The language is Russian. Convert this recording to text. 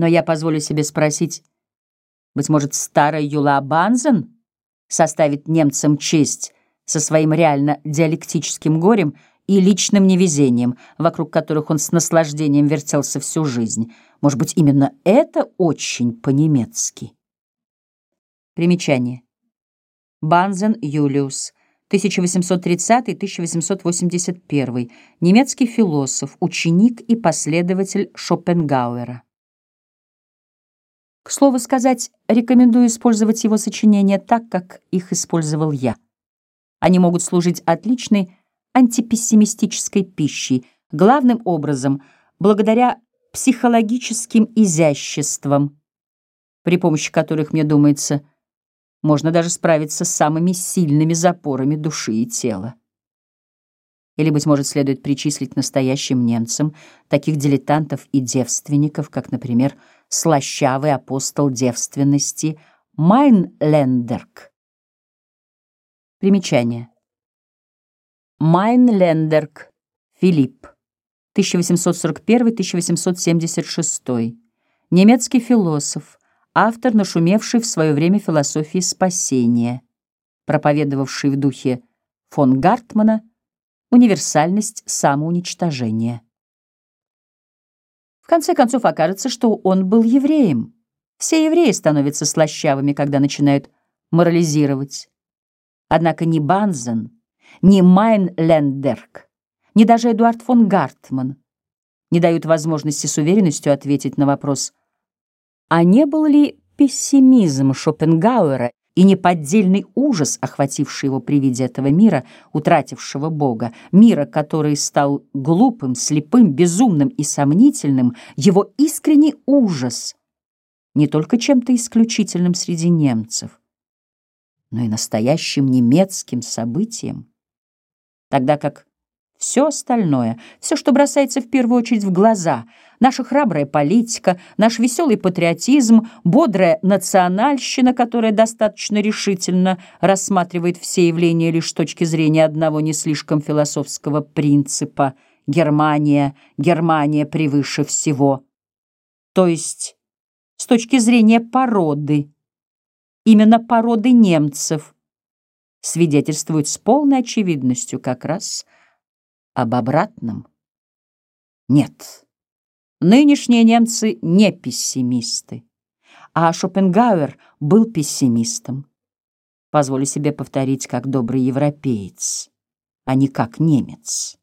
Но я позволю себе спросить, быть может, старая Юла Банзен составит немцам честь со своим реально диалектическим горем и личным невезением, вокруг которых он с наслаждением вертелся всю жизнь. Может быть, именно это очень по-немецки? Примечание. Банзен Юлиус, 1830-1881, немецкий философ, ученик и последователь Шопенгауэра. К слову сказать, рекомендую использовать его сочинения так, как их использовал я. Они могут служить отличной антипессимистической пищей, главным образом благодаря психологическим изяществам, при помощи которых, мне думается, можно даже справиться с самыми сильными запорами души и тела. Или, быть может, следует причислить настоящим немцам таких дилетантов и девственников, как, например, слащавый апостол девственности Майнлендерк. Примечание. Майнлендерк Филипп, 1841-1876, немецкий философ, автор, нашумевший в свое время философии спасения, проповедовавший в духе фон Гартмана универсальность самоуничтожения. Конце концов окажется, что он был евреем. Все евреи становятся слащавыми, когда начинают морализировать. Однако ни Банзен, ни Майнлендерк, ни даже Эдуард фон Гартман не дают возможности с уверенностью ответить на вопрос, а не был ли пессимизм Шопенгауэра и неподдельный ужас, охвативший его при виде этого мира, утратившего Бога, мира, который стал глупым, слепым, безумным и сомнительным, его искренний ужас не только чем-то исключительным среди немцев, но и настоящим немецким событием, тогда как все остальное, все, что бросается в первую очередь в глаза, наша храбрая политика, наш веселый патриотизм, бодрая национальщина, которая достаточно решительно рассматривает все явления лишь с точки зрения одного не слишком философского принципа «Германия, Германия превыше всего», то есть с точки зрения породы, именно породы немцев, свидетельствует с полной очевидностью как раз – об обратном? Нет. Нынешние немцы не пессимисты, а Шопенгауэр был пессимистом. Позволю себе повторить как добрый европеец, а не как немец.